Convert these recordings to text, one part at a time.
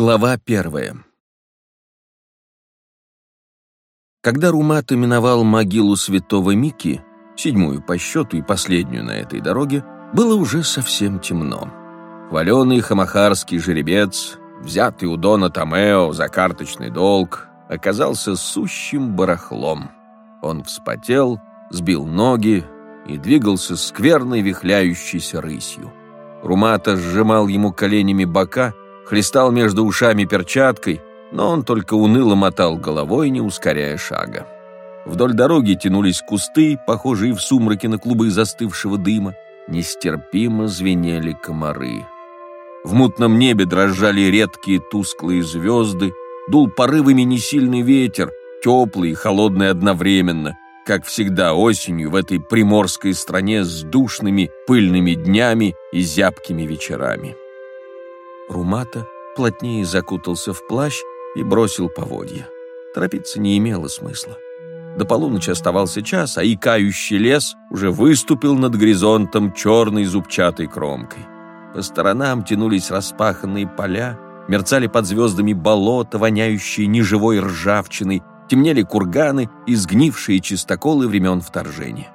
Глава первая Когда Румат именовал могилу святого Мики, седьмую по счету и последнюю на этой дороге, было уже совсем темно. Хваленый хамахарский жеребец, взятый у Дона Томео за карточный долг, оказался сущим барахлом. Он вспотел, сбил ноги и двигался скверной вихляющейся рысью. Румата сжимал ему коленями бока, хлестал между ушами перчаткой, но он только уныло мотал головой, не ускоряя шага. Вдоль дороги тянулись кусты, похожие в сумраке на клубы застывшего дыма. Нестерпимо звенели комары. В мутном небе дрожали редкие тусклые звезды, дул порывами несильный ветер, теплый и холодный одновременно, как всегда осенью в этой приморской стране с душными пыльными днями и зябкими вечерами. Румата плотнее закутался в плащ и бросил поводья. Торопиться не имело смысла. До полуночи оставался час, а икающий лес уже выступил над горизонтом черной зубчатой кромкой. По сторонам тянулись распаханные поля, мерцали под звездами болота, воняющие неживой ржавчиной, темнели курганы и сгнившие чистоколы времен вторжения.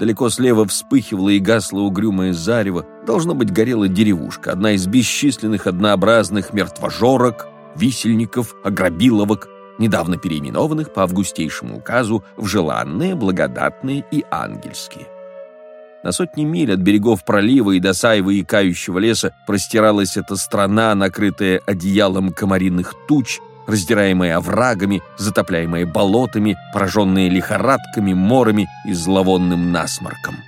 Далеко слева вспыхивало и гасло угрюмое зарево. Должно быть, горела деревушка, одна из бесчисленных однообразных мертвожорок, висельников, ограбиловок, недавно переименованных по августейшему указу в желанные, благодатные и ангельские. На сотни миль от берегов пролива и до Саева и Кающего леса простиралась эта страна, накрытая одеялом комариных туч, раздираемые оврагами, затопляемые болотами, пораженные лихорадками, морами и зловонным насморком.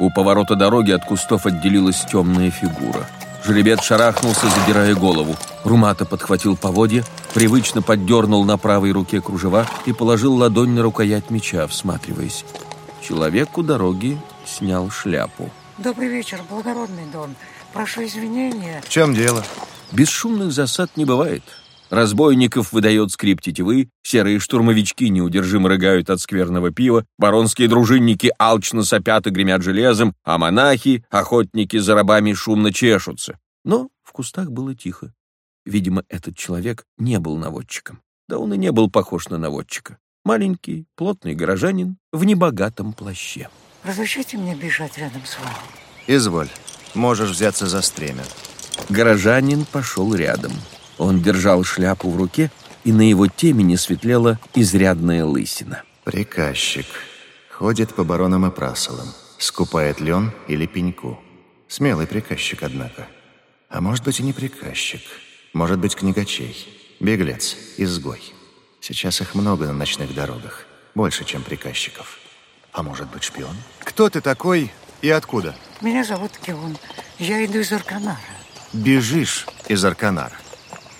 У поворота дороги от кустов отделилась темная фигура. Жеребец шарахнулся, задирая голову. Румата подхватил поводья, привычно поддернул на правой руке кружева и положил ладонь на рукоять меча, всматриваясь. Человек у дороги снял шляпу. Добрый вечер, благородный Дон. Прошу извинения. В чем дело? Бесшумных засад не бывает. Разбойников выдает скрип тетивы, серые штурмовички неудержимо рыгают от скверного пива, баронские дружинники алчно сопят и гремят железом, а монахи, охотники за рабами шумно чешутся. Но в кустах было тихо. Видимо, этот человек не был наводчиком. Да он и не был похож на наводчика. Маленький, плотный горожанин в небогатом плаще. Разрешите мне бежать рядом с вами? Изволь, можешь взяться за стремя. Горожанин пошел рядом. Он держал шляпу в руке, и на его темени светлела изрядная лысина. Приказчик. Ходит по баронам и прасолам. Скупает лен или пеньку. Смелый приказчик, однако. А может быть и не приказчик. Может быть книгачей. Беглец, изгой. Сейчас их много на ночных дорогах. Больше, чем приказчиков. А может быть шпион? Кто ты такой и откуда? Меня зовут Кион. Я иду из Арканара. Бежишь из Арканара.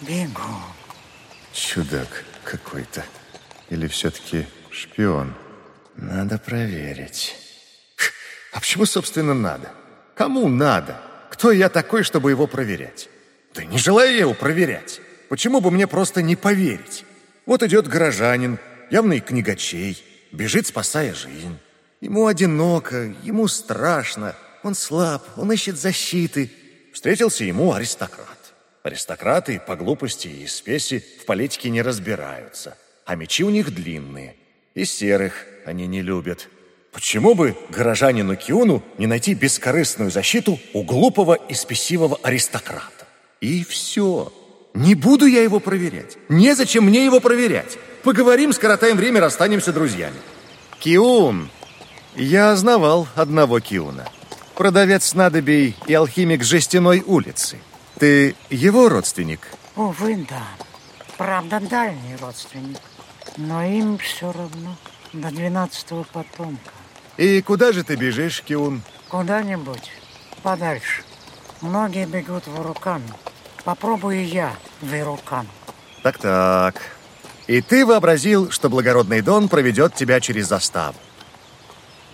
Бегу. Чудак какой-то. Или все-таки шпион? Надо проверить. А почему, собственно, надо? Кому надо? Кто я такой, чтобы его проверять? Да не желаю я его проверять. Почему бы мне просто не поверить? Вот идет горожанин, явный книгачей, бежит, спасая жизнь. Ему одиноко, ему страшно, он слаб, он ищет защиты. Встретился ему аристократ. Аристократы по глупости и спеси в политике не разбираются, а мечи у них длинные. И серых они не любят. Почему бы горожанину Киуну не найти бескорыстную защиту у глупого и спесивого аристократа? И все. Не буду я его проверять. Незачем мне его проверять. Поговорим, скоротаем время, расстанемся друзьями. Киун. Я знавал одного Киуна. Продавец снадобий и алхимик жестяной улицы. Ты его родственник? Увы, да. Правда, дальний родственник. Но им все равно. До двенадцатого потомка. И куда же ты бежишь, Киун? Куда-нибудь. Подальше. Многие бегут в Урукан. Попробую я в Ирукан. Так-так. И ты вообразил, что благородный Дон проведет тебя через заставу.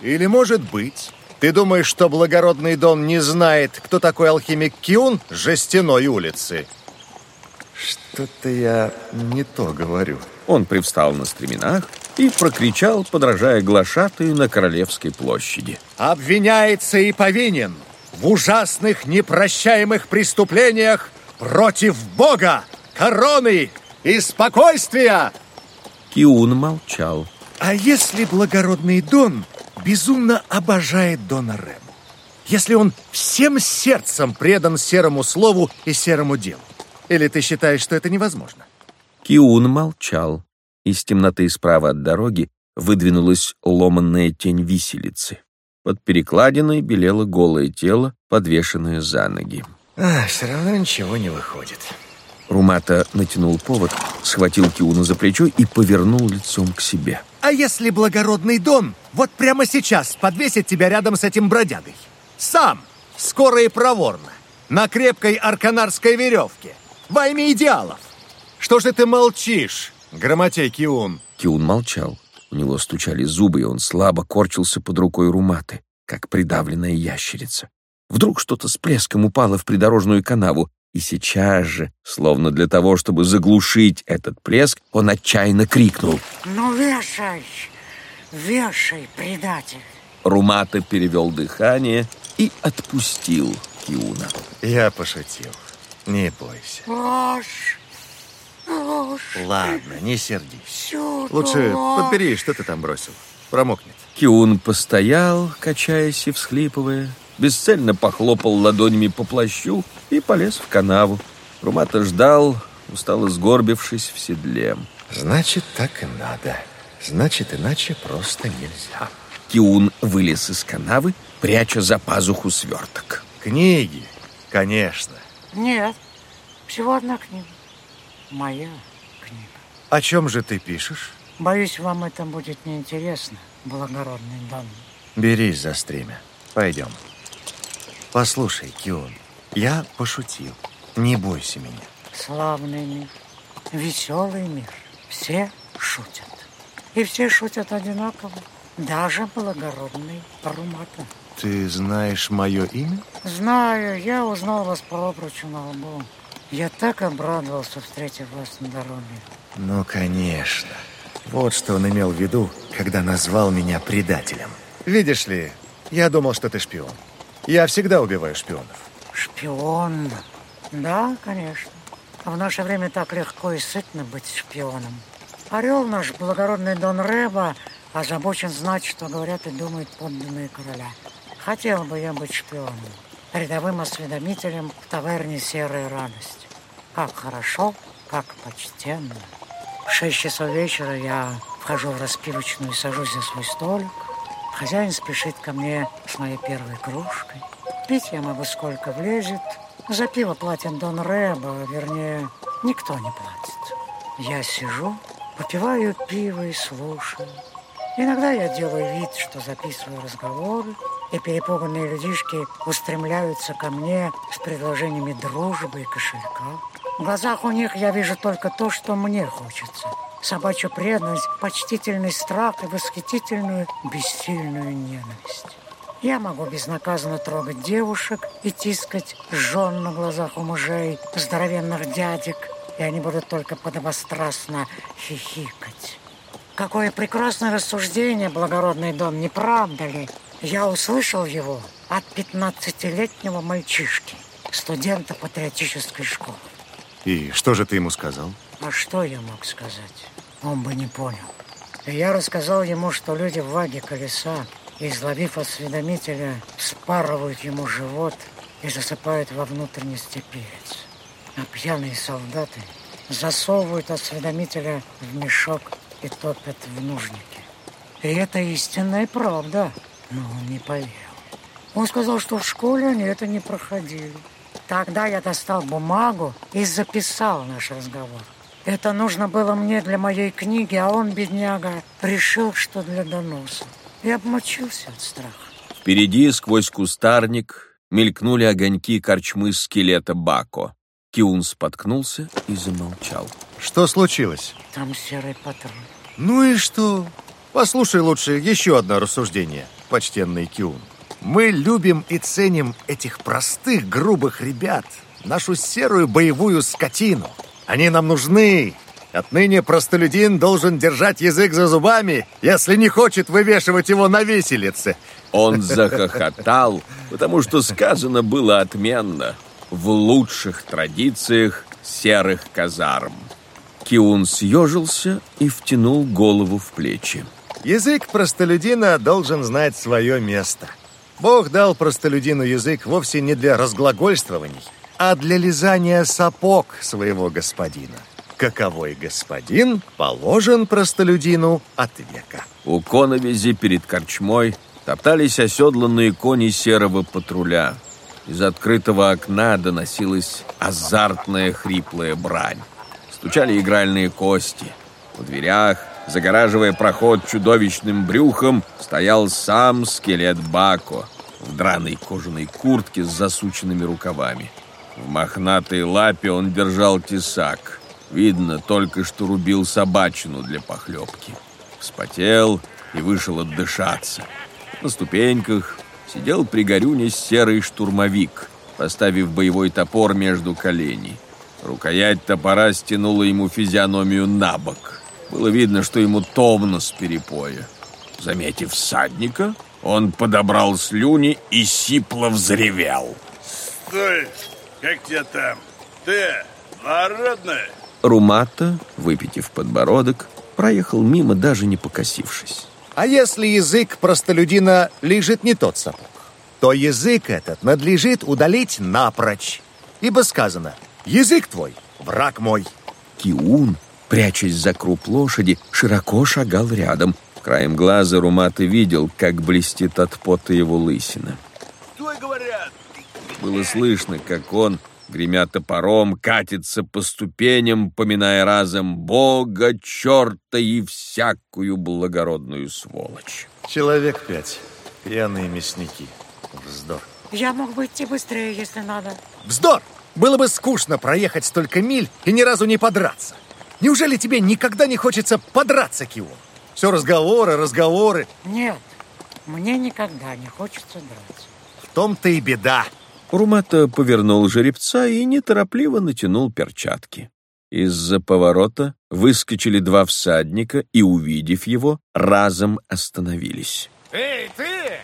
Или, может быть, ты думаешь, что благородный Дон не знает, кто такой алхимик Киун с жестяной улицы? Что-то я не то говорю. Он привстал на стременах и прокричал, подражая глашатую на Королевской площади. Обвиняется и повинен в ужасных непрощаемых преступлениях против Бога, короны и спокойствия. Киун молчал. А если благородный Дон безумно обожает Дона Рему? Если он всем сердцем предан серому слову и серому делу? Или ты считаешь, что это невозможно? Киун молчал. Из темноты справа от дороги выдвинулась ломанная тень виселицы. Под перекладиной белело голое тело, подвешенное за ноги. А, все равно ничего не выходит. Румата натянул повод, схватил Киуна за плечо и повернул лицом к себе. А если благородный Дон вот прямо сейчас подвесит тебя рядом с этим бродягой? Сам, скоро и проворно, на крепкой арканарской веревке, во имя идеалов. Что же ты молчишь, грамотей Киун? Киун молчал. У него стучали зубы, и он слабо корчился под рукой Руматы, как придавленная ящерица. Вдруг что-то с плеском упало в придорожную канаву, и сейчас же, словно для того, чтобы заглушить этот плеск, он отчаянно крикнул. «Ну, вешай! Вешай, предатель!» Румата перевел дыхание и отпустил Киуна. Я пошутил. Не бойся. Ложь! Ложь! Ладно, не сердись. Всюду Лучше ложь. подбери, что ты там бросил. Промокнет. Киун постоял, качаясь и всхлипывая, бесцельно похлопал ладонями по плащу и полез в канаву. Румата ждал, устало сгорбившись в седле. Значит, так и надо. Значит, иначе просто нельзя. Киун вылез из канавы, пряча за пазуху сверток. Книги, конечно. Нет, всего одна книга. Моя книга. О чем же ты пишешь? Боюсь, вам это будет неинтересно, благородный Дон. Берись за стремя. Пойдем. Послушай, Кион, я пошутил. Не бойся меня. Славный мир, веселый мир. Все шутят. И все шутят одинаково. Даже благородный Румата. Ты знаешь мое имя? Знаю, я узнал вас по обручу на лбу. Я так обрадовался, встретив вас на дороге. Ну, конечно. Вот что он имел в виду, когда назвал меня предателем. Видишь ли, я думал, что ты шпион. Я всегда убиваю шпионов. Шпион. Да, конечно. А в наше время так легко и сытно быть шпионом. Орел наш, благородный Дон Реба, озабочен знать, что говорят и думают подданные короля. Хотел бы я быть шпионом, рядовым осведомителем в таверне «Серая радость». Как хорошо, как почтенно. В шесть часов вечера я вхожу в распивочную и сажусь за свой столик. Хозяин спешит ко мне с моей первой кружкой. Пить я могу сколько влезет. За пиво платит Дон Рэбо, вернее, никто не платит. Я сижу, попиваю пиво и слушаю. Иногда я делаю вид, что записываю разговоры, и перепуганные людишки устремляются ко мне с предложениями дружбы и кошелька. В глазах у них я вижу только то, что мне хочется. Собачью преданность, почтительный страх и восхитительную бессильную ненависть. Я могу безнаказанно трогать девушек и тискать жен на глазах у мужей, здоровенных дядек, и они будут только подобострастно хихикать. Какое прекрасное рассуждение, благородный дом, не правда ли? Я услышал его от 15-летнего мальчишки, студента патриотической школы. И что же ты ему сказал? А что я мог сказать? Он бы не понял. И я рассказал ему, что люди в ваге колеса, изловив осведомителя, спарывают ему живот и засыпают во внутренности перец. А пьяные солдаты засовывают осведомителя в мешок и топят в нужнике. И это истинная правда, но он не поверил. Он сказал, что в школе они это не проходили. Тогда я достал бумагу и записал наш разговор. Это нужно было мне для моей книги, а он, бедняга, решил, что для доноса. И обмочился от страха. Впереди, сквозь кустарник, мелькнули огоньки корчмы скелета Бако. Киун споткнулся и замолчал. Что случилось? Там серый патруль. Ну и что? Послушай лучше еще одно рассуждение, почтенный Киун. Мы любим и ценим этих простых, грубых ребят, нашу серую боевую скотину. Они нам нужны. Отныне простолюдин должен держать язык за зубами, если не хочет вывешивать его на виселице. Он захохотал, потому что сказано было отменно. в лучших традициях серых казарм. Киун съежился и втянул голову в плечи. Язык простолюдина должен знать свое место. Бог дал простолюдину язык вовсе не для разглагольствований, а для лизания сапог своего господина. Каковой господин положен простолюдину от века. У коновизи перед корчмой топтались оседланные кони серого патруля. Из открытого окна доносилась азартная хриплая брань. Стучали игральные кости. У дверях, загораживая проход чудовищным брюхом, стоял сам скелет Бако в драной кожаной куртке с засученными рукавами. В мохнатой лапе он держал тесак. Видно, только что рубил собачину для похлебки. Вспотел и вышел отдышаться. На ступеньках сидел при горюне серый штурмовик, поставив боевой топор между коленей. Рукоять топора стянула ему физиономию на бок. Было видно, что ему томно с перепоя. Заметив всадника, он подобрал слюни и сипло взревел. «Стой! Как тебя там? Ты народная?» Румата, выпитив подбородок, проехал мимо, даже не покосившись. А если язык простолюдина лежит не тот сапог, то язык этот надлежит удалить напрочь. Ибо сказано, язык твой, враг мой. Киун, прячась за круп лошади, широко шагал рядом. Краем глаза Румата видел, как блестит от пота его лысина. Стой, говорят! Было слышно, как он, гремя топором, катится по ступеням, поминая разом Бога, черта и всякую благородную сволочь. Человек пять. Пьяные мясники. Вздор. Я мог бы идти быстрее, если надо. Вздор! Было бы скучно проехать столько миль и ни разу не подраться. Неужели тебе никогда не хочется подраться, Кио? Все разговоры, разговоры. Нет, мне никогда не хочется драться. В том-то и беда. Румата повернул жеребца и неторопливо натянул перчатки. Из-за поворота выскочили два всадника и, увидев его, разом остановились. Эй, ты,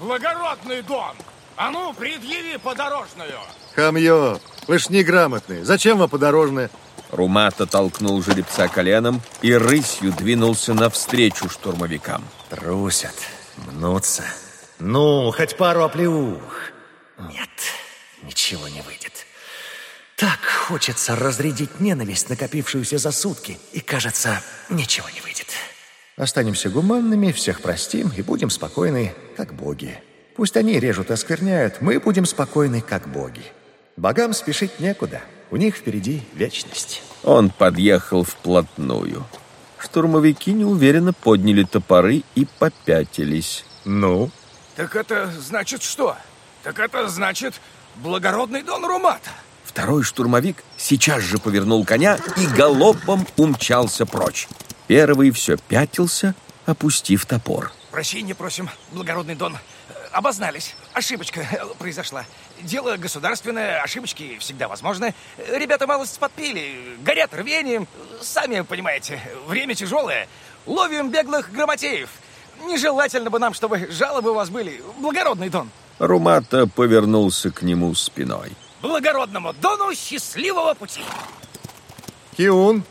благородный дом! А ну, предъяви подорожную! Хамье, вы ж неграмотные. Зачем вам подорожное? Румата толкнул жеребца коленом и рысью двинулся навстречу штурмовикам. Трусят, мнутся. Ну, хоть пару оплеух. Нет, ничего не выйдет. Так хочется разрядить ненависть, накопившуюся за сутки, и, кажется, ничего не выйдет. Останемся гуманными, всех простим и будем спокойны, как боги. Пусть они режут и оскверняют, мы будем спокойны, как боги. Богам спешить некуда, у них впереди вечность. Он подъехал вплотную. Штурмовики неуверенно подняли топоры и попятились. Ну? Так это значит что? Так это значит благородный Дон Румата. Второй штурмовик сейчас же повернул коня и галопом умчался прочь. Первый все пятился, опустив топор. Прощения просим, благородный Дон. Обознались. Ошибочка э, произошла. Дело государственное, ошибочки всегда возможны. Ребята малость подпили, горят рвением. Сами понимаете, время тяжелое. Ловим беглых грамотеев. Нежелательно бы нам, чтобы жалобы у вас были, благородный Дон. Румата повернулся к нему спиной. Благородному Дону счастливого пути. Киун!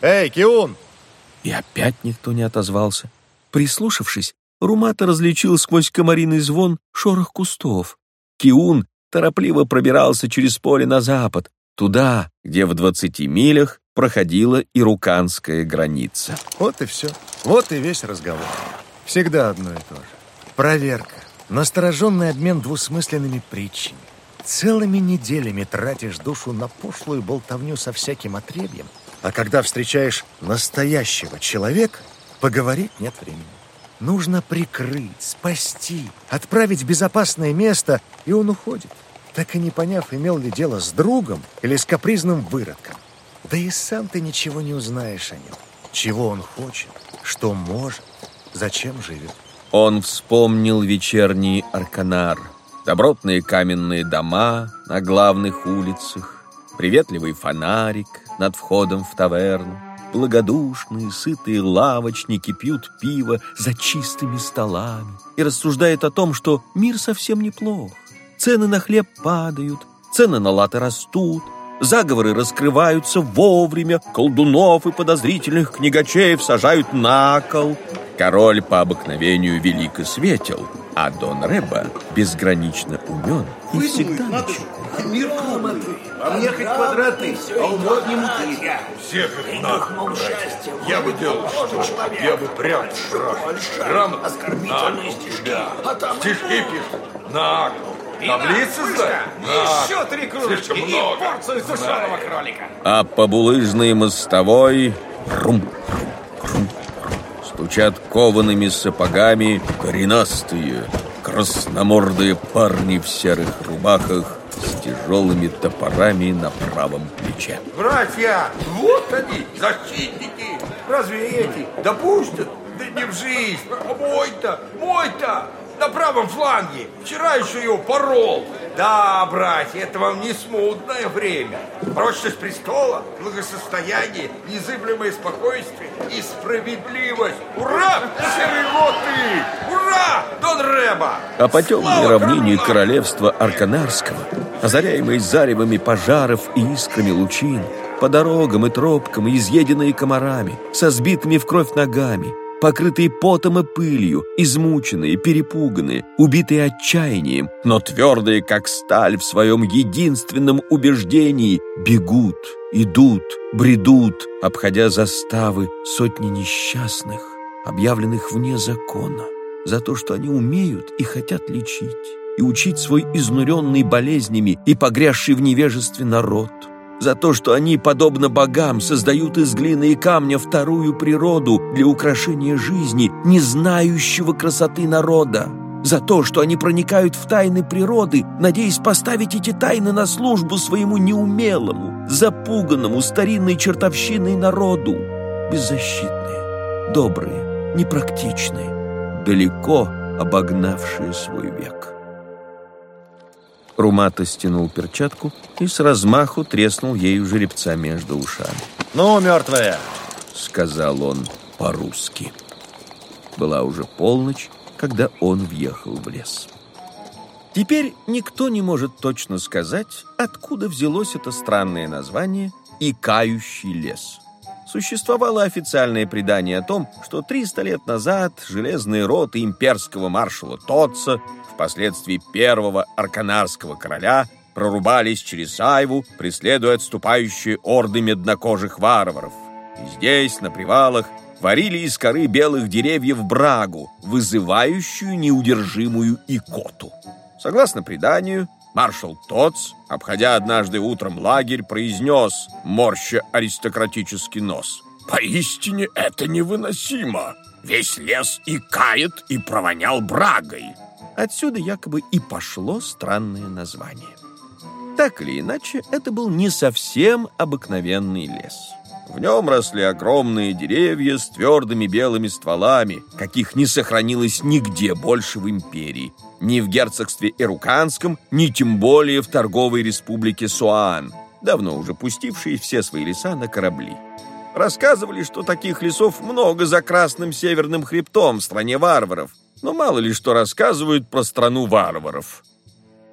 Эй, Киун! И опять никто не отозвался. Прислушавшись, Румата различил сквозь комариный звон шорох кустов. Киун торопливо пробирался через поле на запад, туда, где в двадцати милях проходила ируканская граница. Вот и все. Вот и весь разговор. Всегда одно и то же. Проверка. Настороженный обмен двусмысленными притчами. Целыми неделями тратишь душу на пошлую болтовню со всяким отребьем, а когда встречаешь настоящего человека, поговорить нет времени. Нужно прикрыть, спасти, отправить в безопасное место, и он уходит, так и не поняв, имел ли дело с другом или с капризным выродком. Да и сам ты ничего не узнаешь о нем. Чего он хочет, что может, зачем живет. Он вспомнил вечерний Арканар, добротные каменные дома на главных улицах, приветливый фонарик над входом в таверну, Благодушные, сытые лавочники пьют пиво за чистыми столами и рассуждает о том, что мир совсем неплох. Цены на хлеб падают, цены на латы растут, заговоры раскрываются вовремя, колдунов и подозрительных книгачеев сажают на кол. Король по обыкновению велик и светел, а Дон Рэба безгранично умен и всегда на чеку. Мир грамоты. А мне хоть квадратный, а умот не муки. Всех их братья. Я бы делал что? Я бы прям грамотно. Оскорбительные стишки. Да. Стишки пишут. На Таблицы сдать? Еще три кружечки и много. порцию сушеного кролика. А по булыжной мостовой рум, рум, стучат коваными сапогами коренастые, красномордые парни в серых рубахах с тяжелыми топорами на правом плече. Братья, вот они, защитники. Разве эти допустят? Да не в жизнь. А мой-то, мой-то на правом фланге. Вчера еще его порол. Да, братья, это вам не смутное время. Прочность престола, благосостояние, незыблемое спокойствие и справедливость. Ура, серые лоты! Ура, Дон Реба! А по темной Слава равнине королевства Арканарского, озаряемой заревами пожаров и искрами лучин, по дорогам и тропкам, изъеденные комарами, со сбитыми в кровь ногами, покрытые потом и пылью, измученные, перепуганные, убитые отчаянием, но твердые, как сталь в своем единственном убеждении, бегут, идут, бредут, обходя заставы сотни несчастных, объявленных вне закона, за то, что они умеют и хотят лечить, и учить свой изнуренный болезнями и погрязший в невежестве народ – за то, что они, подобно богам, создают из глины и камня вторую природу для украшения жизни, не знающего красоты народа, за то, что они проникают в тайны природы, надеясь поставить эти тайны на службу своему неумелому, запуганному старинной чертовщиной народу, беззащитные, добрые, непрактичные, далеко обогнавшие свой век. Румата стянул перчатку и с размаху треснул ею жеребца между ушами. Ну, мертвая! — сказал он по-русски. Была уже полночь, когда он въехал в лес. Теперь никто не может точно сказать, откуда взялось это странное название «Икающий лес». Существовало официальное предание о том, что 300 лет назад железные роты имперского маршала Тотца, впоследствии первого арканарского короля, прорубались через Айву, преследуя отступающие орды меднокожих варваров. И здесь, на привалах, варили из коры белых деревьев брагу, вызывающую неудержимую икоту. Согласно преданию, маршал Тоц, обходя однажды утром лагерь, произнес, морща аристократический нос. «Поистине это невыносимо! Весь лес и кает, и провонял брагой!» Отсюда якобы и пошло странное название. Так или иначе, это был не совсем обыкновенный лес. В нем росли огромные деревья с твердыми белыми стволами, каких не сохранилось нигде больше в империи. Ни в герцогстве Эруканском, ни тем более в торговой республике Суан, давно уже пустившие все свои леса на корабли. Рассказывали, что таких лесов много за Красным Северным Хребтом в стране варваров, но мало ли что рассказывают про страну варваров.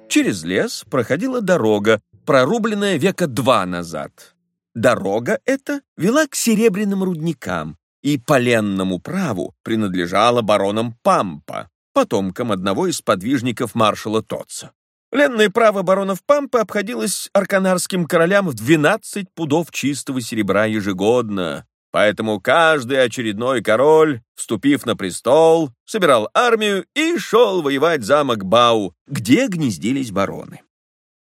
Через лес проходила дорога, прорубленная века два назад. Дорога эта вела к серебряным рудникам и поленному праву принадлежала баронам Пампа, потомкам одного из подвижников маршала Тотца. Ленное право баронов Пампы обходилось арканарским королям в 12 пудов чистого серебра ежегодно, поэтому каждый очередной король, вступив на престол, собирал армию и шел воевать замок Бау, где гнездились бароны.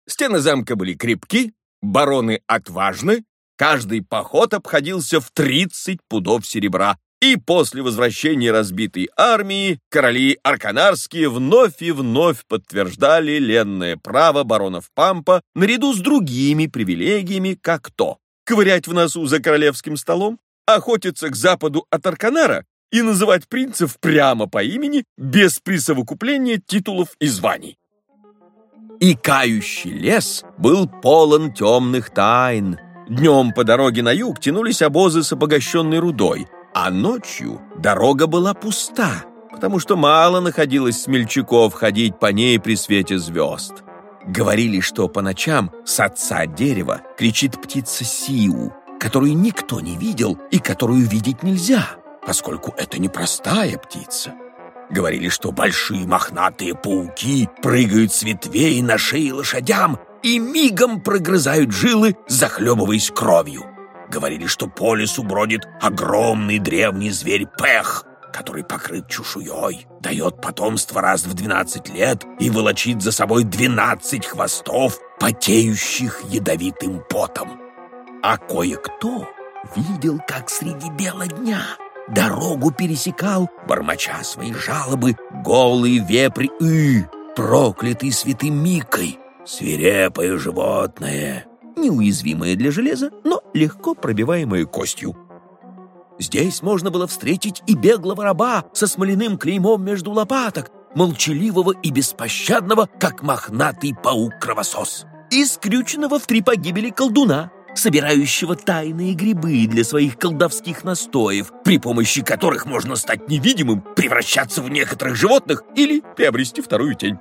Стены замка были крепки, бароны отважны, каждый поход обходился в 30 пудов серебра, и после возвращения разбитой армии короли арканарские вновь и вновь подтверждали ленное право баронов Пампа наряду с другими привилегиями, как то ковырять в носу за королевским столом, охотиться к западу от Арканара и называть принцев прямо по имени без присовокупления титулов и званий. И кающий лес был полон темных тайн. Днем по дороге на юг тянулись обозы с обогащенной рудой, а ночью дорога была пуста, потому что мало находилось смельчаков ходить по ней при свете звезд. Говорили, что по ночам с отца дерева кричит птица Сиу, которую никто не видел и которую видеть нельзя, поскольку это непростая птица. Говорили, что большие мохнатые пауки прыгают с ветвей на шее лошадям и мигом прогрызают жилы, захлебываясь кровью. Говорили, что по лесу бродит огромный древний зверь Пех, который покрыт чешуей, дает потомство раз в двенадцать лет и волочит за собой двенадцать хвостов, потеющих ядовитым потом. А кое-кто видел, как среди бела дня дорогу пересекал, бормоча свои жалобы, голый вепрь И, проклятый святым Микой, свирепое животное, неуязвимое для железа, но легко пробиваемое костью. Здесь можно было встретить и беглого раба со смоляным клеймом между лопаток, молчаливого и беспощадного, как мохнатый паук-кровосос, и скрюченного в три погибели колдуна, собирающего тайные грибы для своих колдовских настоев, при помощи которых можно стать невидимым, превращаться в некоторых животных или приобрести вторую тень.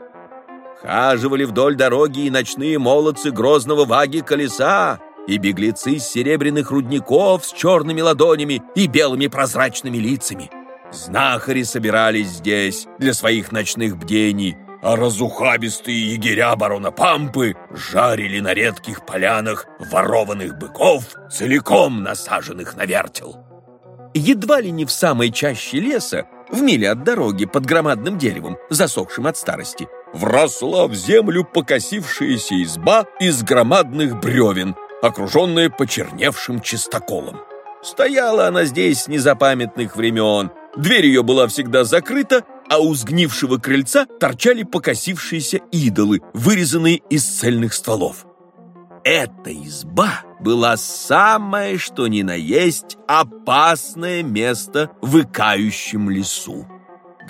Хаживали вдоль дороги и ночные молодцы грозного ваги колеса, и беглецы с серебряных рудников с черными ладонями и белыми прозрачными лицами. Знахари собирались здесь для своих ночных бдений, а разухабистые егеря барона Пампы жарили на редких полянах ворованных быков, целиком насаженных на вертел. Едва ли не в самой чаще леса, в миле от дороги под громадным деревом, засохшим от старости, вросла в землю покосившаяся изба из громадных бревен, окруженная почерневшим чистоколом. Стояла она здесь с незапамятных времен, дверь ее была всегда закрыта, а у сгнившего крыльца торчали покосившиеся идолы, вырезанные из цельных стволов. Эта изба была самое что ни на есть опасное место в икающем лесу.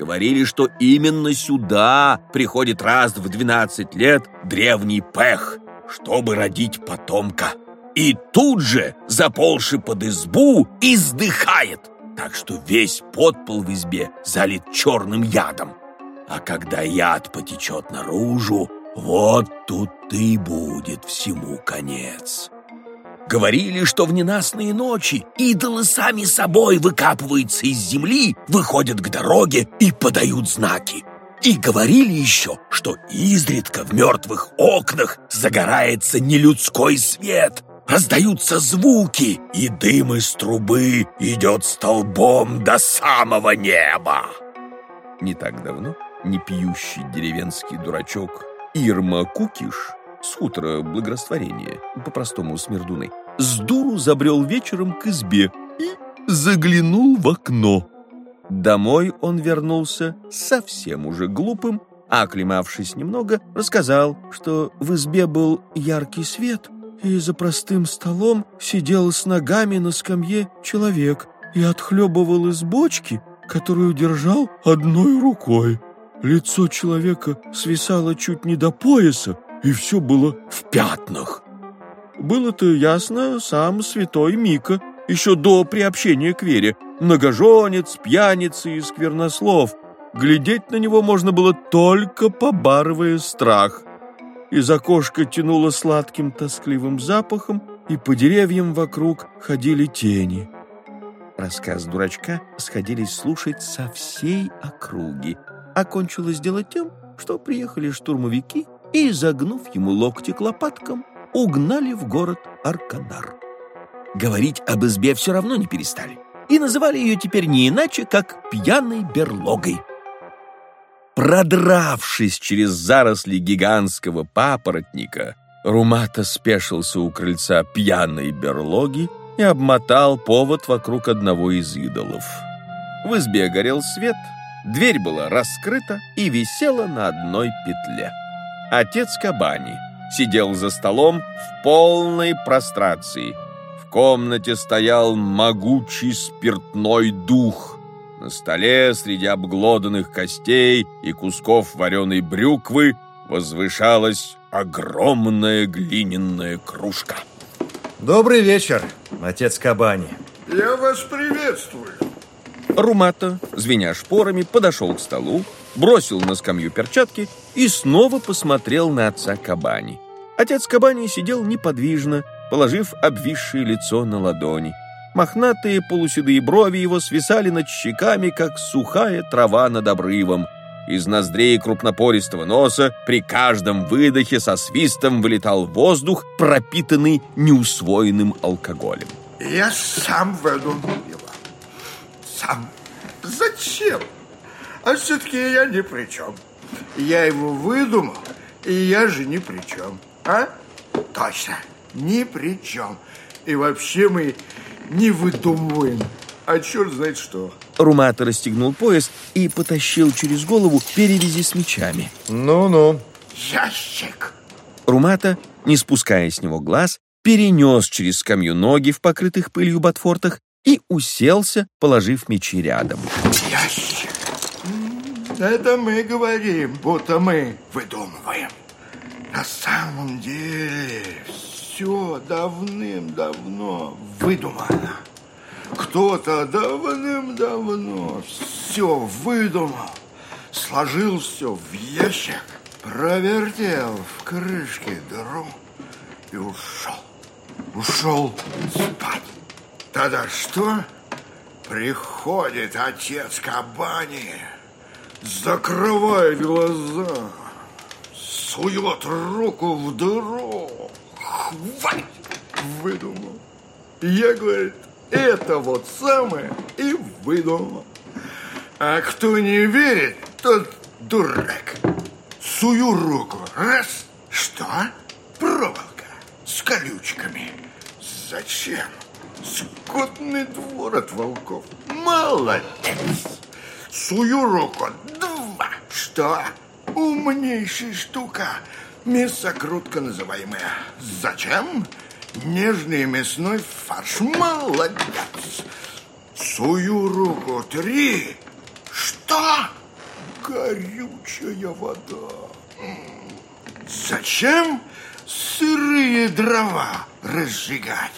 Говорили, что именно сюда приходит раз в 12 лет древний пех, чтобы родить потомка. И тут же, заползши под избу, издыхает, так что весь подпол в избе залит черным ядом. А когда яд потечет наружу, вот тут и будет всему конец. Говорили, что в ненастные ночи идолы сами собой выкапываются из земли, выходят к дороге и подают знаки. И говорили еще, что изредка в мертвых окнах загорается нелюдской свет, раздаются звуки, и дым из трубы идет столбом до самого неба. Не так давно непьющий деревенский дурачок Ирма Кукиш с хутора благорастворения, по-простому Смердуны, с дуру забрел вечером к избе и заглянул в окно. Домой он вернулся совсем уже глупым, а, оклемавшись немного, рассказал, что в избе был яркий свет, и за простым столом сидел с ногами на скамье человек и отхлебывал из бочки, которую держал одной рукой. Лицо человека свисало чуть не до пояса, и все было в пятнах. Было-то ясно сам святой Мика, еще до приобщения к вере, многоженец, пьяница и сквернослов. Глядеть на него можно было только побарывая страх. Из окошка тянуло сладким тоскливым запахом, и по деревьям вокруг ходили тени. Рассказ дурачка сходились слушать со всей округи. Окончилось дело тем, что приехали штурмовики и, загнув ему локти к лопаткам, угнали в город Аркадар. Говорить об избе все равно не перестали и называли ее теперь не иначе, как пьяной берлогой. Продравшись через заросли гигантского папоротника, Румата спешился у крыльца пьяной берлоги и обмотал повод вокруг одного из идолов. В избе горел свет, дверь была раскрыта и висела на одной петле. Отец Кабани сидел за столом в полной прострации – комнате стоял могучий спиртной дух. На столе среди обглоданных костей и кусков вареной брюквы возвышалась огромная глиняная кружка. Добрый вечер, отец Кабани. Я вас приветствую. Румата, звеня шпорами, подошел к столу, бросил на скамью перчатки и снова посмотрел на отца Кабани. Отец Кабани сидел неподвижно, положив обвисшее лицо на ладони. Мохнатые полуседые брови его свисали над щеками, как сухая трава над обрывом. Из ноздрей крупнопористого носа при каждом выдохе со свистом вылетал воздух, пропитанный неусвоенным алкоголем. Я сам выдумал его. Сам. Зачем? А все-таки я ни при чем. Я его выдумал, и я же ни при чем. А? Точно. Ни при чем. И вообще мы не выдумываем. А черт знает что. Румата расстегнул пояс и потащил через голову перевязи с мечами. Ну-ну. Ящик. Румата, не спуская с него глаз, перенес через скамью ноги в покрытых пылью ботфортах и уселся, положив мечи рядом. Ящик. Это мы говорим, будто мы выдумываем. На самом деле все давным-давно выдумано. Кто-то давным-давно все выдумал, сложил все в ящик, провертел в крышке дыру и ушел. Ушел спать. Тогда что? Приходит отец Кабани, закрывает глаза, сует руку в дыру. Хватит! Выдумал. Я, говорит, это вот самое и выдумал. А кто не верит, тот дурак. Сую руку. Раз. Что? Проволока. С колючками. Зачем? Скотный двор от волков. Молодец. Сую руку. Два. Что? Умнейшая штука. Мясокрутка называемая. Зачем? Нежный мясной фарш. Молодец. Сую руку. Три. Что? Горючая вода. Зачем сырые дрова разжигать?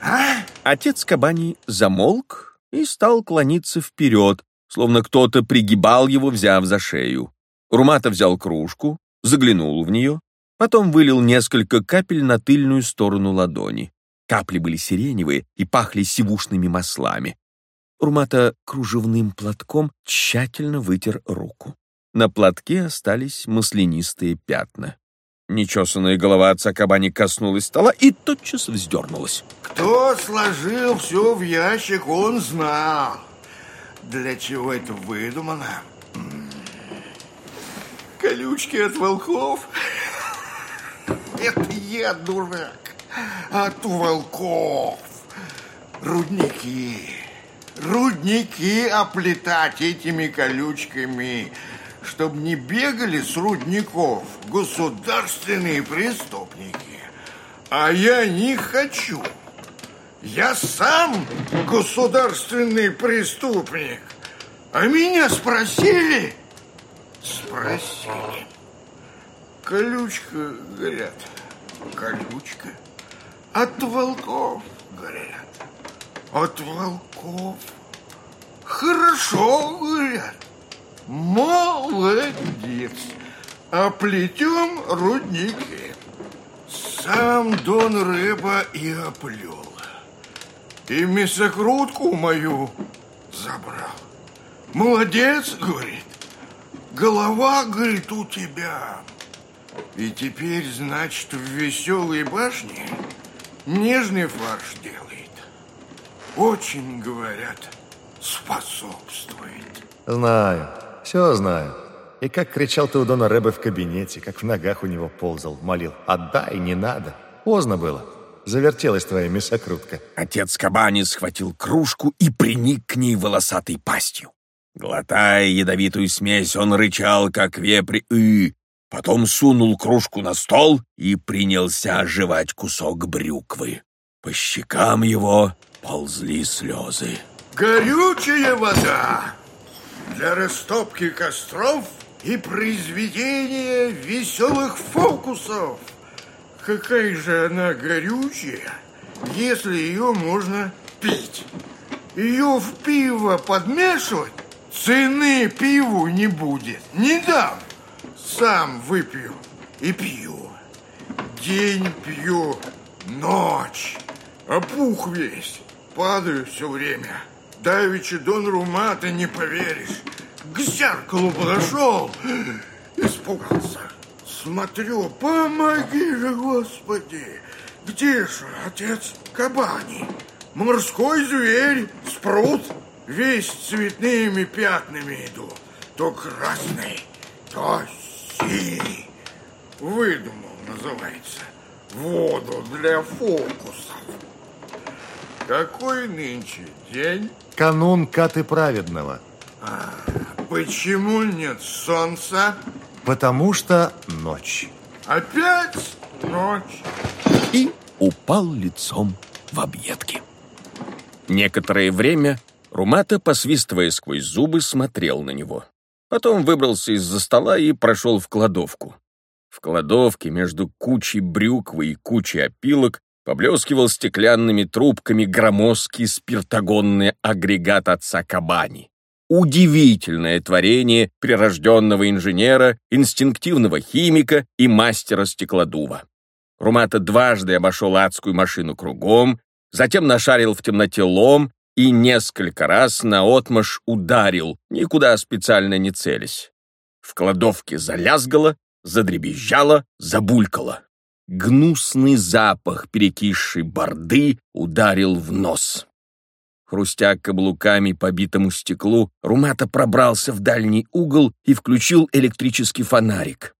А? Отец Кабани замолк и стал клониться вперед, словно кто-то пригибал его, взяв за шею. Румата взял кружку, заглянул в нее, потом вылил несколько капель на тыльную сторону ладони. Капли были сиреневые и пахли сивушными маслами. Румата кружевным платком тщательно вытер руку. На платке остались маслянистые пятна. Нечесанная голова отца Кабани коснулась стола и тотчас вздернулась. Кто сложил все в ящик, он знал. Для чего это выдумано? Колючки от волков? Это я, дурак. От волков. Рудники. Рудники оплетать этими колючками, чтобы не бегали с рудников государственные преступники. А я не хочу. Я сам государственный преступник. А меня спросили? Спросили. Колючка, говорят. Колючка. От волков, говорят. От волков. Хорошо, говорят. Молодец. Оплетем рудники. Сам Дон Рыба и оплел. И мясокрутку мою забрал. Молодец, говорит. Голова, говорит, у тебя. И теперь, значит, в веселой башне нежный фарш делает. Очень, говорят, способствует. Знаю, все знаю. И как кричал ты у Дона Рэба в кабинете, как в ногах у него ползал, молил «Отдай, не надо». Поздно было. Завертелась твоя мясокрутка. Отец Кабани схватил кружку и приник к ней волосатой пастью. Глотая ядовитую смесь, он рычал, как вепрь, и потом сунул кружку на стол и принялся оживать кусок брюквы. По щекам его ползли слезы. Горючая вода для растопки костров и произведения веселых фокусов. Какая же она горючая, если ее можно пить? Ее в пиво подмешивать цены пиву не будет. Не дам. Сам выпью и пью. День пью, ночь. Опух весь. Падаю все время. Давичи Дон Рума, ты не поверишь. К зеркалу подошел. Испугался. Смотрю, помоги же, Господи. Где же отец Кабани? Морской зверь, спрут, весь цветными пятнами иду. То красный, то синий. Выдумал, называется. Воду для фокусов. Какой нынче день? Канун Каты Праведного. А, почему нет солнца? Потому что ночь. Опять ночь. И упал лицом в объедки. Некоторое время Румата, посвистывая сквозь зубы, смотрел на него. Потом выбрался из-за стола и прошел в кладовку. В кладовке между кучей брюквы и кучей опилок поблескивал стеклянными трубками громоздкий спиртогонный агрегат отца Кабани. Удивительное творение прирожденного инженера, инстинктивного химика и мастера стеклодува. Румата дважды обошел адскую машину кругом, затем нашарил в темноте лом и несколько раз наотмашь ударил, никуда специально не целясь. В кладовке залязгало, задребезжало, забулькало. Гнусный запах перекисшей борды ударил в нос. Хрустя каблуками по битому стеклу, Румата пробрался в дальний угол и включил электрический фонарик.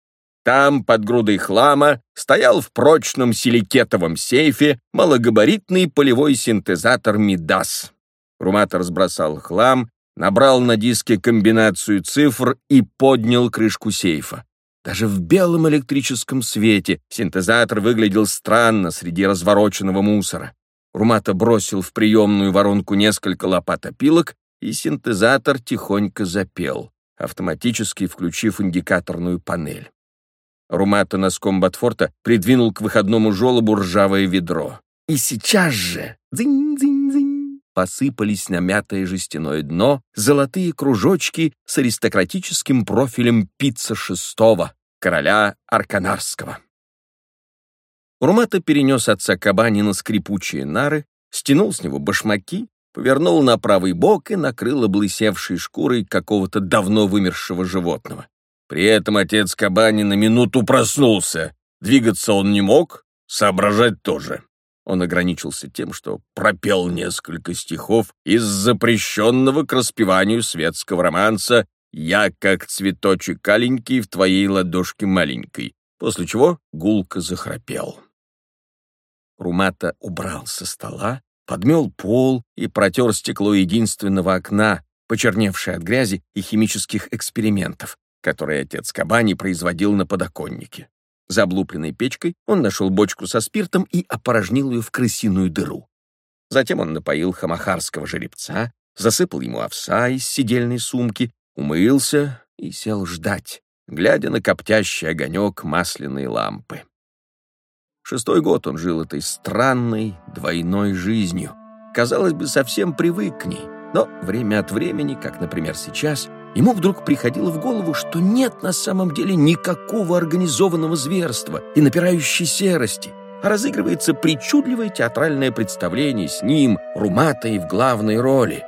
Там, под грудой хлама, стоял в прочном силикетовом сейфе малогабаритный полевой синтезатор «Мидас». Румат разбросал хлам, набрал на диске комбинацию цифр и поднял крышку сейфа. Даже в белом электрическом свете синтезатор выглядел странно среди развороченного мусора. Румата бросил в приемную воронку несколько лопат опилок, и синтезатор тихонько запел, автоматически включив индикаторную панель. Румата носком Батфорта придвинул к выходному желобу ржавое ведро. И сейчас же дзынь-дзынь-дзынь посыпались на мятое жестяное дно золотые кружочки с аристократическим профилем пицца шестого, короля Арканарского. Урмата перенес отца Кабани на скрипучие нары, стянул с него башмаки, повернул на правый бок и накрыл облысевшей шкурой какого-то давно вымершего животного. При этом отец Кабани на минуту проснулся. Двигаться он не мог, соображать тоже. Он ограничился тем, что пропел несколько стихов из запрещенного к распеванию светского романса «Я, как цветочек каленький, в твоей ладошке маленькой», после чего гулко захрапел. Румата убрал со стола, подмел пол и протер стекло единственного окна, почерневшее от грязи и химических экспериментов, который отец Кабани производил на подоконнике. За облупленной печкой он нашел бочку со спиртом и опорожнил ее в крысиную дыру. Затем он напоил хамахарского жеребца, засыпал ему овса из сидельной сумки, умылся и сел ждать, глядя на коптящий огонек масляной лампы. Шестой год он жил этой странной двойной жизнью. Казалось бы, совсем привык к ней, но время от времени, как, например, сейчас, Ему вдруг приходило в голову, что нет на самом деле никакого организованного зверства и напирающей серости, а разыгрывается причудливое театральное представление с ним, Руматой, в главной роли.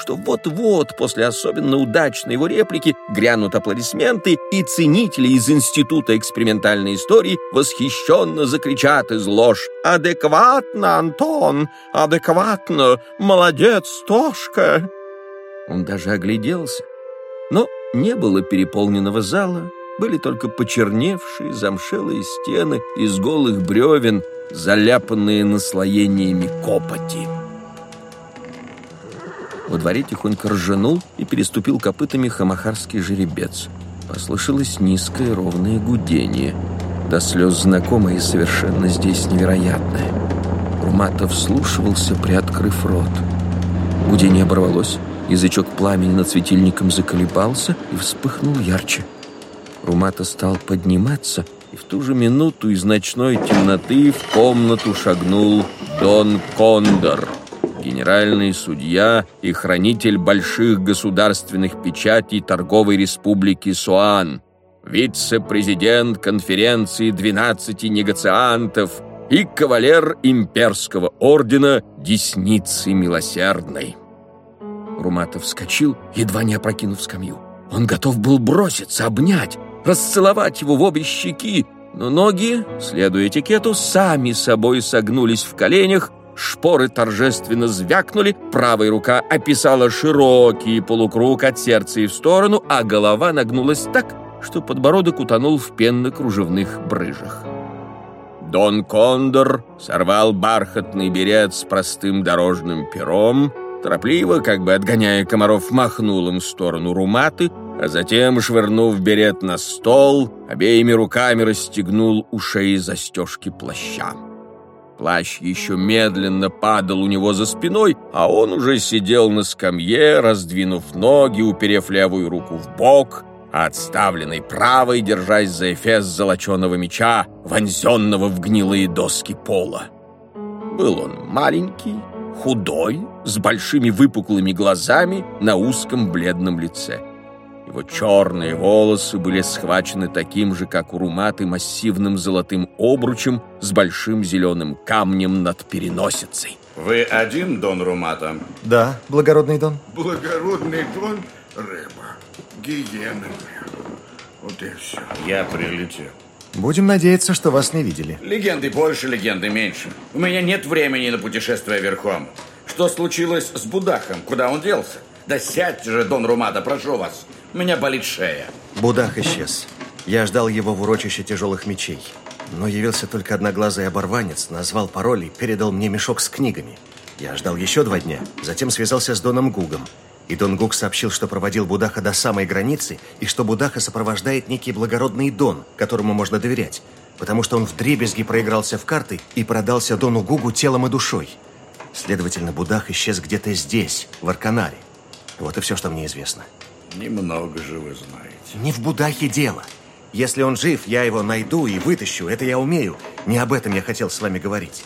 Что вот-вот, после особенно удачной его реплики, грянут аплодисменты, и ценители из Института экспериментальной истории восхищенно закричат из ложь «Адекватно, Антон! Адекватно! Молодец, Тошка!» Он даже огляделся но не было переполненного зала, были только почерневшие замшелые стены из голых бревен, заляпанные наслоениями копоти. Во дворе тихонько ржанул и переступил копытами хамахарский жеребец. Послышалось низкое ровное гудение, до слез знакомое и совершенно здесь невероятное. Руматов вслушивался, приоткрыв рот. Гудение оборвалось, Язычок пламени над светильником заколебался и вспыхнул ярче. Румата стал подниматься, и в ту же минуту из ночной темноты в комнату шагнул Дон Кондор. Генеральный судья и хранитель больших государственных печатей Торговой Республики Суан, вице-президент конференции 12 негациантов и кавалер имперского ордена Десницы Милосердной. Руматов вскочил, едва не опрокинув скамью. Он готов был броситься, обнять, расцеловать его в обе щеки, но ноги, следуя этикету, сами собой согнулись в коленях, шпоры торжественно звякнули, правая рука описала широкий полукруг от сердца и в сторону, а голова нагнулась так, что подбородок утонул в пенно-кружевных брыжах. Дон Кондор сорвал бархатный берет с простым дорожным пером, торопливо, как бы отгоняя комаров, махнул им в сторону руматы, а затем, швырнув берет на стол, обеими руками расстегнул у шеи застежки плаща. Плащ еще медленно падал у него за спиной, а он уже сидел на скамье, раздвинув ноги, уперев левую руку в бок, а отставленной правой держась за эфес золоченого меча, вонзенного в гнилые доски пола. Был он маленький, худой, с большими выпуклыми глазами на узком бледном лице. Его черные волосы были схвачены таким же, как у Руматы, массивным золотым обручем с большим зеленым камнем над переносицей. Вы один, Дон Румата? Да, благородный Дон. Благородный Дон Рыба. Гиена Вот и все. Я прилетел. Будем надеяться, что вас не видели. Легенды больше, легенды меньше. У меня нет времени на путешествие верхом. Что случилось с Будахом? Куда он делся? Да сядьте же, Дон Румата, прошу вас. У меня болит шея. Будах исчез. Я ждал его в урочище тяжелых мечей. Но явился только одноглазый оборванец, назвал пароль и передал мне мешок с книгами. Я ждал еще два дня, затем связался с Доном Гугом. И Дон Гук сообщил, что проводил Будаха до самой границы, и что Будаха сопровождает некий благородный Дон, которому можно доверять, потому что он вдребезги проигрался в карты и продался Дону Гугу телом и душой. Следовательно, Будах исчез где-то здесь, в Арканаре. Вот и все, что мне известно. Немного же вы знаете. Не в Будахе дело. Если он жив, я его найду и вытащу. Это я умею. Не об этом я хотел с вами говорить.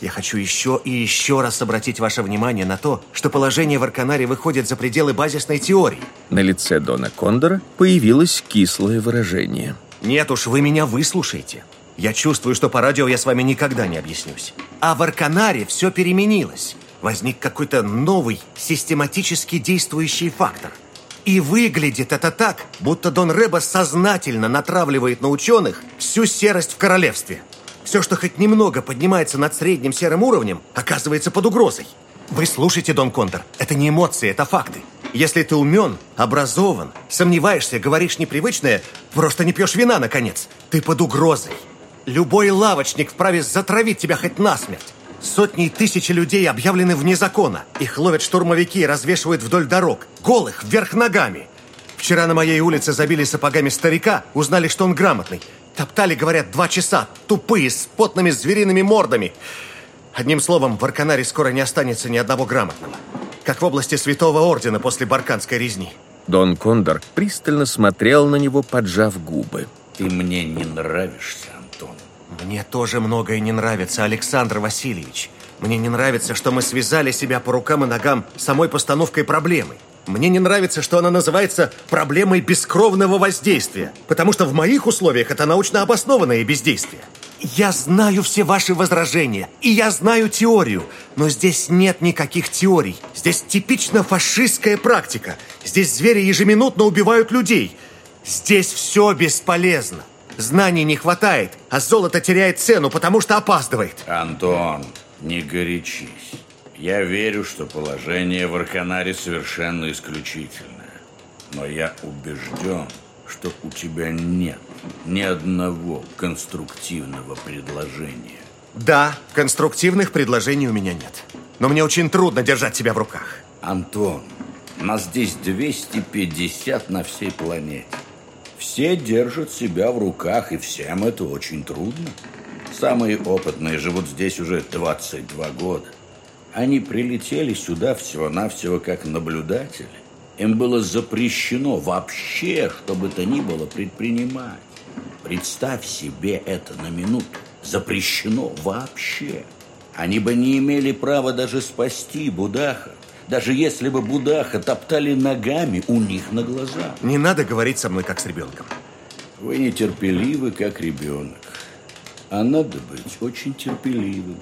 Я хочу еще и еще раз обратить ваше внимание на то, что положение в Арканаре выходит за пределы базисной теории. На лице Дона Кондора появилось кислое выражение. Нет уж, вы меня выслушайте. Я чувствую, что по радио я с вами никогда не объяснюсь. А в Арканаре все переменилось. Возник какой-то новый, систематически действующий фактор – и выглядит это так, будто Дон Рэба сознательно натравливает на ученых всю серость в королевстве. Все, что хоть немного поднимается над средним серым уровнем, оказывается под угрозой. Вы слушайте, Дон Кондор, это не эмоции, это факты. Если ты умен, образован, сомневаешься, говоришь непривычное, просто не пьешь вина, наконец, ты под угрозой. Любой лавочник вправе затравить тебя хоть насмерть. Сотни и тысячи людей объявлены вне закона. Их ловят штурмовики и развешивают вдоль дорог. Голых, вверх ногами. Вчера на моей улице забили сапогами старика, узнали, что он грамотный. Топтали, говорят, два часа. Тупые, с потными звериными мордами. Одним словом, в Арканаре скоро не останется ни одного грамотного. Как в области Святого Ордена после Барканской резни. Дон Кондор пристально смотрел на него, поджав губы. Ты мне не нравишься. Мне тоже многое не нравится, Александр Васильевич. Мне не нравится, что мы связали себя по рукам и ногам самой постановкой проблемы. Мне не нравится, что она называется проблемой бескровного воздействия, потому что в моих условиях это научно обоснованное бездействие. Я знаю все ваши возражения, и я знаю теорию, но здесь нет никаких теорий. Здесь типично фашистская практика. Здесь звери ежеминутно убивают людей. Здесь все бесполезно. Знаний не хватает, а золото теряет цену, потому что опаздывает. Антон, не горячись. Я верю, что положение в Арканаре совершенно исключительное. Но я убежден, что у тебя нет ни одного конструктивного предложения. Да, конструктивных предложений у меня нет. Но мне очень трудно держать себя в руках. Антон, нас здесь 250 на всей планете. Все держат себя в руках, и всем это очень трудно. Самые опытные живут здесь уже 22 года. Они прилетели сюда всего-навсего как наблюдатели. Им было запрещено вообще, что бы то ни было, предпринимать. Представь себе это на минуту. Запрещено вообще. Они бы не имели права даже спасти Будаха, даже если бы Будаха топтали ногами у них на глазах. Не надо говорить со мной, как с ребенком. Вы нетерпеливы, как ребенок. А надо быть очень терпеливым.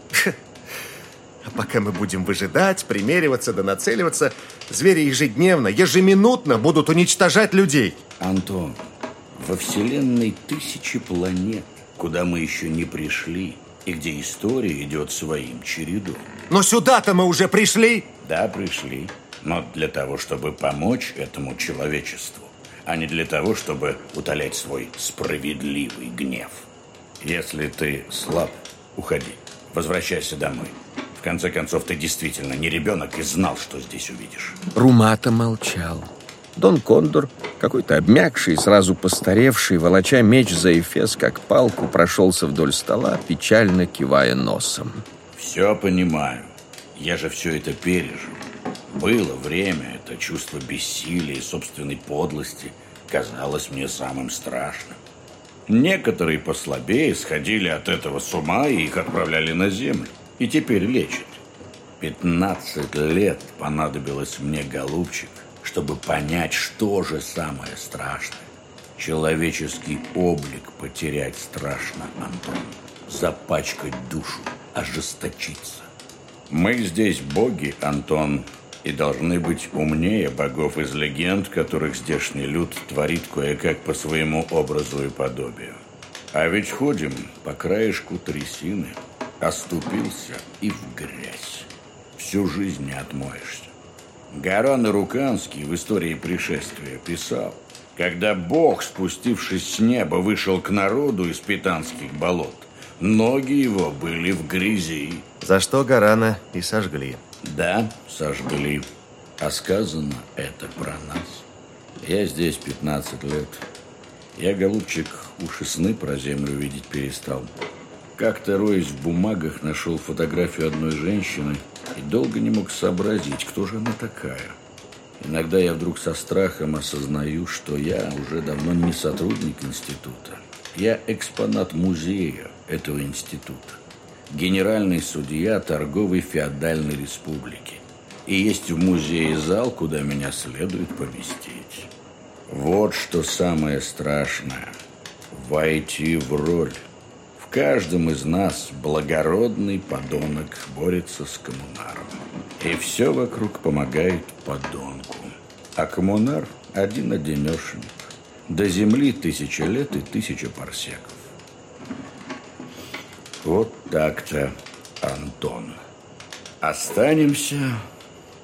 А пока мы будем выжидать, примериваться да нацеливаться, звери ежедневно, ежеминутно будут уничтожать людей. Антон, во Вселенной тысячи планет, куда мы еще не пришли, и где история идет своим чередом. Но сюда-то мы уже пришли. Да, пришли. Но для того, чтобы помочь этому человечеству, а не для того, чтобы утолять свой справедливый гнев. Если ты слаб, уходи. Возвращайся домой. В конце концов, ты действительно не ребенок и знал, что здесь увидишь. Румата молчал. Дон Кондор, какой-то обмякший, сразу постаревший, волоча меч за эфес, как палку, прошелся вдоль стола, печально кивая носом. Все понимаю. Я же все это пережил. Было время, это чувство бессилия и собственной подлости казалось мне самым страшным. Некоторые послабее сходили от этого с ума и их отправляли на землю. И теперь лечат. Пятнадцать лет понадобилось мне, голубчик, чтобы понять, что же самое страшное. Человеческий облик потерять страшно, Антон. Запачкать душу, ожесточиться. Мы здесь боги, Антон, и должны быть умнее богов из легенд, которых здешний люд творит кое-как по своему образу и подобию. А ведь ходим по краешку трясины, оступился и в грязь. Всю жизнь не отмоешься. Гаран Ируканский в истории пришествия писал, когда Бог, спустившись с неба, вышел к народу из питанских болот, ноги его были в грязи. За что Гарана и сожгли. Да, сожгли. А сказано это про нас. Я здесь 15 лет. Я, голубчик, уж и сны про землю видеть перестал. Как-то, роясь в бумагах, нашел фотографию одной женщины и долго не мог сообразить, кто же она такая. Иногда я вдруг со страхом осознаю, что я уже давно не сотрудник института. Я экспонат музея этого института генеральный судья торговой феодальной республики. И есть в музее зал, куда меня следует поместить. Вот что самое страшное – войти в роль. В каждом из нас благородный подонок борется с коммунаром. И все вокруг помогает подонку. А коммунар – один-одинешенек. До земли тысяча лет и тысяча парсеков. Вот так-то, Антон. Останемся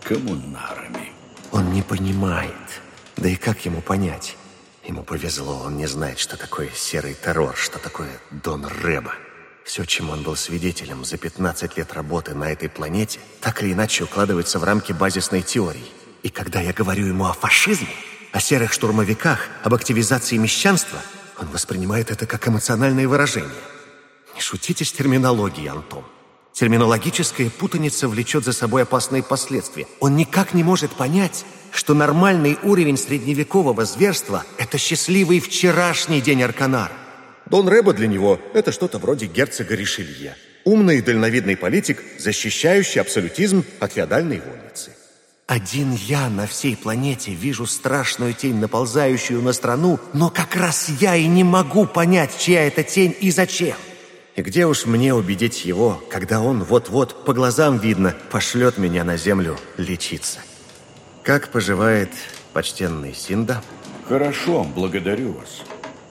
коммунарами. Он не понимает. Да и как ему понять? Ему повезло, он не знает, что такое серый террор, что такое Дон Рэба. Все, чему он был свидетелем за 15 лет работы на этой планете, так или иначе укладывается в рамки базисной теории. И когда я говорю ему о фашизме, о серых штурмовиках, об активизации мещанства, он воспринимает это как эмоциональное выражение – не шутите с терминологией, Антон. Терминологическая путаница влечет за собой опасные последствия. Он никак не может понять, что нормальный уровень средневекового зверства – это счастливый вчерашний день Арканара. Дон Рэба для него – это что-то вроде герцога Ришелье. Умный и дальновидный политик, защищающий абсолютизм от феодальной вольницы. Один я на всей планете вижу страшную тень, наползающую на страну, но как раз я и не могу понять, чья это тень и зачем. И где уж мне убедить его, когда он вот-вот, по глазам видно, пошлет меня на землю лечиться? Как поживает почтенный Синда? Хорошо, благодарю вас.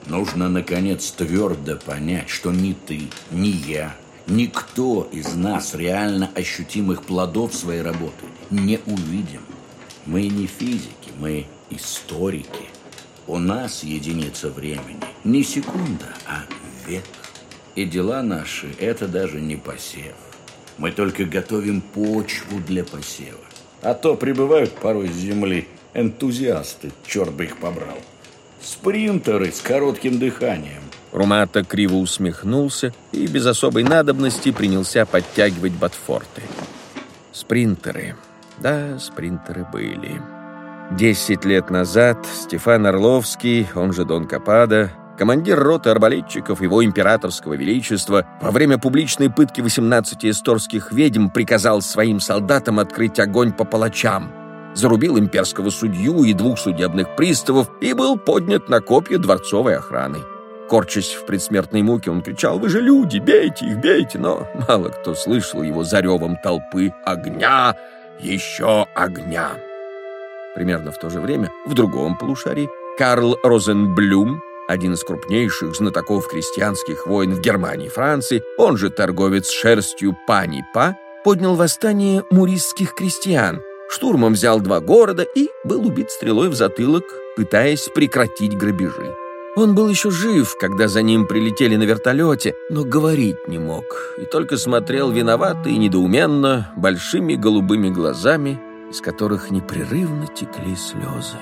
Нужно, наконец, твердо понять, что ни ты, ни я, никто из нас реально ощутимых плодов своей работы не увидим. Мы не физики, мы историки. У нас единица времени не секунда, а век. И дела наши – это даже не посев. Мы только готовим почву для посева. А то прибывают порой с земли энтузиасты, черт бы их побрал. Спринтеры с коротким дыханием. Румата криво усмехнулся и без особой надобности принялся подтягивать ботфорты. Спринтеры. Да, спринтеры были. Десять лет назад Стефан Орловский, он же Дон Капада, командир роты арбалетчиков его императорского величества во время публичной пытки 18 эсторских ведьм приказал своим солдатам открыть огонь по палачам, зарубил имперского судью и двух судебных приставов и был поднят на копья дворцовой охраной. Корчась в предсмертной муке, он кричал «Вы же люди, бейте их, бейте!» Но мало кто слышал его заревом толпы «Огня! Еще огня!» Примерно в то же время в другом полушарии Карл Розенблюм, один из крупнейших знатоков крестьянских войн в Германии и Франции, он же торговец шерстью Пани Па, поднял восстание мурийских крестьян, штурмом взял два города и был убит стрелой в затылок, пытаясь прекратить грабежи. Он был еще жив, когда за ним прилетели на вертолете, но говорить не мог, и только смотрел виновато и недоуменно, большими голубыми глазами, из которых непрерывно текли слезы.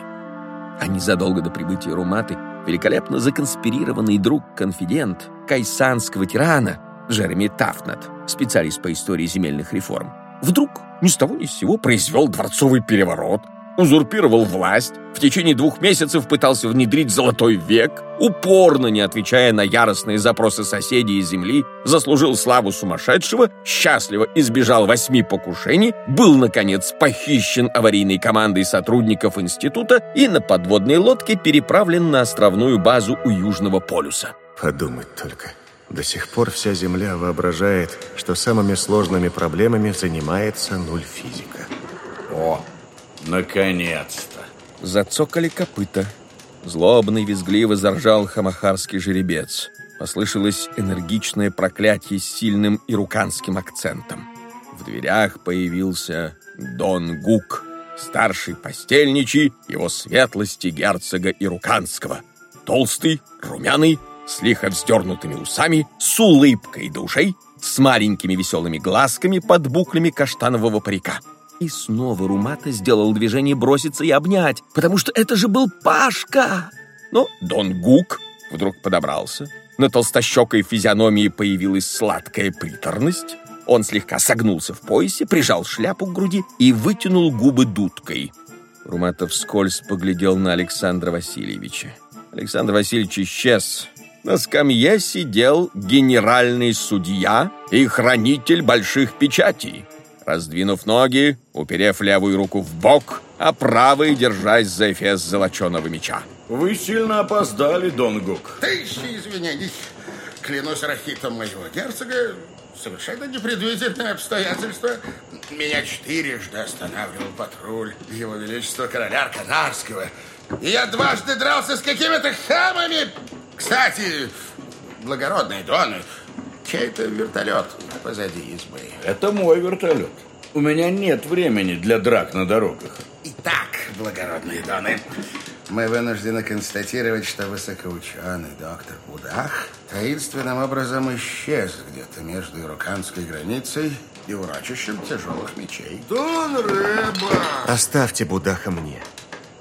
А незадолго до прибытия Руматы великолепно законспирированный друг-конфидент кайсанского тирана Джереми Тафнат, специалист по истории земельных реформ, вдруг ни с того ни с сего произвел дворцовый переворот, узурпировал власть, в течение двух месяцев пытался внедрить золотой век, упорно не отвечая на яростные запросы соседей из земли, заслужил славу сумасшедшего, счастливо избежал восьми покушений, был, наконец, похищен аварийной командой сотрудников института и на подводной лодке переправлен на островную базу у Южного полюса. Подумать только. До сих пор вся Земля воображает, что самыми сложными проблемами занимается нуль физика. О, наконец-то! Зацокали копыта. Злобно и визгливо заржал хамахарский жеребец. Послышалось энергичное проклятие с сильным ируканским акцентом. В дверях появился Дон Гук, старший постельничий его светлости герцога Ируканского. Толстый, румяный, с лихо вздернутыми усами, с улыбкой душей, с маленькими веселыми глазками под буклями каштанового парика. И снова Румата сделал движение броситься и обнять, потому что это же был Пашка. Но Дон Гук вдруг подобрался. На толстощекой физиономии появилась сладкая приторность. Он слегка согнулся в поясе, прижал шляпу к груди и вытянул губы дудкой. Руматов вскользь поглядел на Александра Васильевича. Александр Васильевич исчез, на скамье сидел генеральный судья и хранитель больших печатей. Раздвинув ноги, уперев левую руку в бок, а правой держась за эфес золоченого меча. Вы сильно опоздали, Дон Гук. Тысячи извинений. Клянусь рахитом моего герцога, совершенно непредвиденное обстоятельство. Меня четырежды останавливал патруль Его Величества Короля Арканарского. И я дважды дрался с какими-то хамами, кстати, благородные доны, чей-то вертолет позади избы. Это мой вертолет. У меня нет времени для драк на дорогах. Итак, благородные доны, мы вынуждены констатировать, что высокоученый доктор Будах таинственным образом исчез где-то между ируканской границей и урочищем тяжелых мечей. Дон Рэба! Оставьте Будаха мне.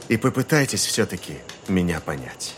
И попытайтесь все-таки меня понять.